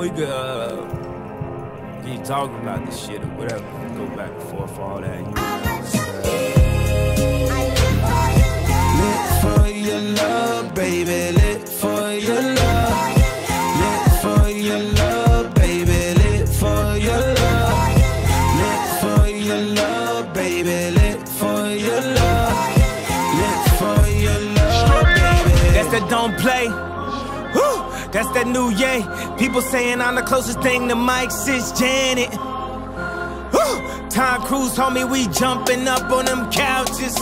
we could uh, keep talking about this shit or whatever. Go back and forth for all that. You know Lit for your love, baby. Lit for your love. Lit for your love, baby. Lit for your love. Lit for your love, baby. Lit for your love. Lit for your love, baby. That's that don't play. Woo! That's that new yay. People saying I'm the closest thing to Mike Sis Janet. Woo! Tom Cruise, homie, we jumping up on them couches.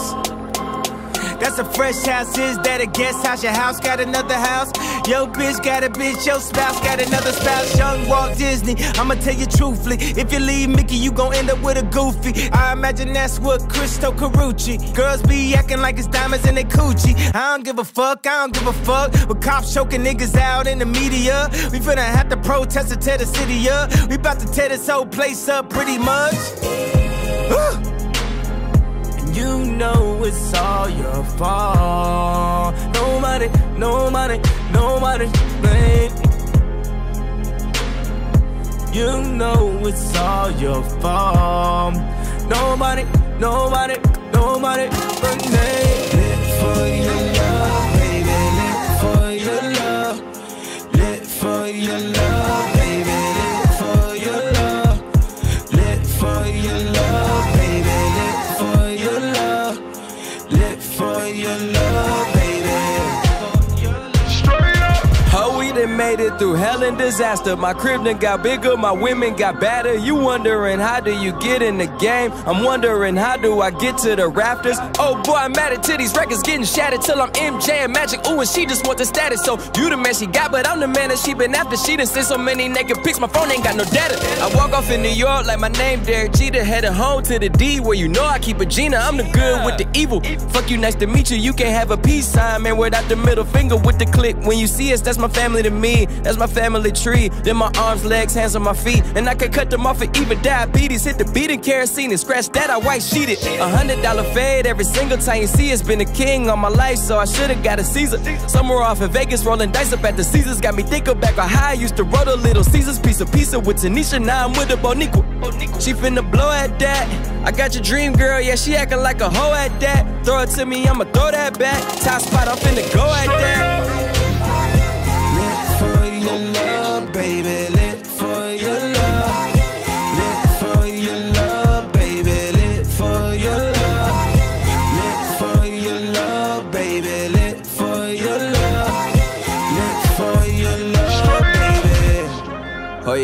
That's a fresh house. Is that a guest house? Your house got another house. Yo, bitch got a bitch. Your spouse got another spouse. Young Walt Disney. I'ma tell you truthfully. If you leave Mickey, you gon' end up with a goofy. I imagine that's what Cristo Carucci. Girls be acting like it's diamonds in their coochie. I don't give a fuck. I don't give a fuck. With cops choking niggas out in the media. We finna have to protest to tear the city up. We about to tear this whole place up pretty much. Woo! It's all your fault. Nobody, nobody, nobody blame. You know it's all your fault. Nobody, nobody, nobody. Lit for your love, baby. Lit for your love. Lit for your love, your made it through hell and disaster. My crib done got bigger, my women got badder. You wondering how do you get in the game? I'm wondering how do I get to the rafters? Oh boy, I'm mad at titties, records getting shattered till I'm MJ and Magic. Ooh, and she just want the status. So you the man she got, but I'm the man that she been after. She done sent so many naked pics, my phone ain't got no data. I walk off in New York like my name Derek Jeter, headed home to the D where you know I keep a Gina. I'm the good with the evil. Fuck you, nice to meet you. You can't have a peace sign, man, without the middle finger with the click. When you see us, that's my family to me. That's my family tree. Then my arms, legs, hands on my feet. And I can cut them off for even diabetes. Hit the beat and kerosene and scratch that, I white sheeted. A hundred dollar fade every single time you see it's Been a king all my life, so I should've got a Caesar. Somewhere off in Vegas, rolling dice up at the Caesars. Got me thinking back on how I used to roll the little Caesars. Piece of pizza with Tanisha, now I'm with a Boniqua. She finna blow at that. I got your dream girl, yeah, she acting like a hoe at that. Throw it to me, I'ma throw that back. Top spot, I'm finna go at that.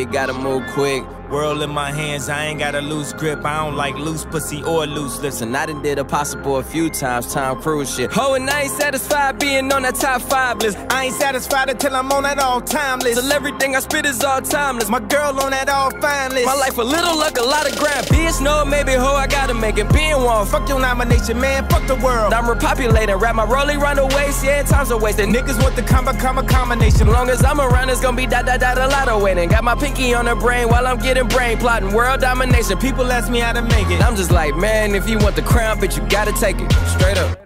You gotta move quick. World in my hands, I ain't got a loose grip. I don't like loose pussy or loose lips. And I done did a possible a few times, Tom Cruise shit. Oh, and I ain't satisfied being on that top five list. I ain't satisfied until I'm on that all time list. Till everything I spit is all timeless. My girl on that all fine list. My life a little like a lot of grind. Bitch, no, maybe ho, I gotta make it. Being one, fuck your nomination, man. Fuck the world. I'm repopulating. Wrap my rolling round the waist, yeah, time's a waste. And Niggas want the combo, combo combination. long as I'm around, it's gonna be da da da da lot of waiting. Got my pinky on the brain while I'm getting brain plotting. World domination. People ask me how to make it. I'm just like, man, if you want the crown, bitch, you gotta take it. Straight up.